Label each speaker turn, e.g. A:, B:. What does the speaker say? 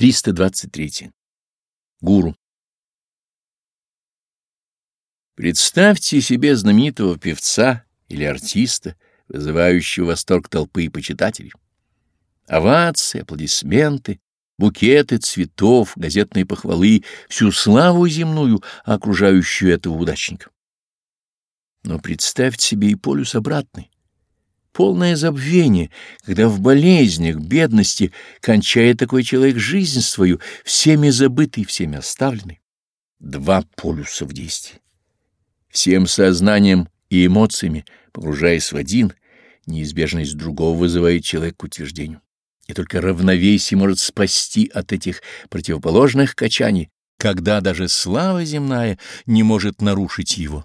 A: 323. Гуру. Представьте себе знаменитого певца или артиста, вызывающего восторг толпы и почитателей. Овации, аплодисменты, букеты цветов, газетные похвалы, всю славу земную, окружающую этого удачника. Но представьте себе и полюс обратный полное забвение, когда в болезнях, бедности кончает такой человек жизнь свою, всеми забытый, всеми оставленный. Два полюса в действии. Всем сознанием и эмоциями, погружаясь в один, неизбежность другого вызывает человек к утверждению. И только равновесие может спасти от этих противоположных качаний, когда даже слава земная не может нарушить его.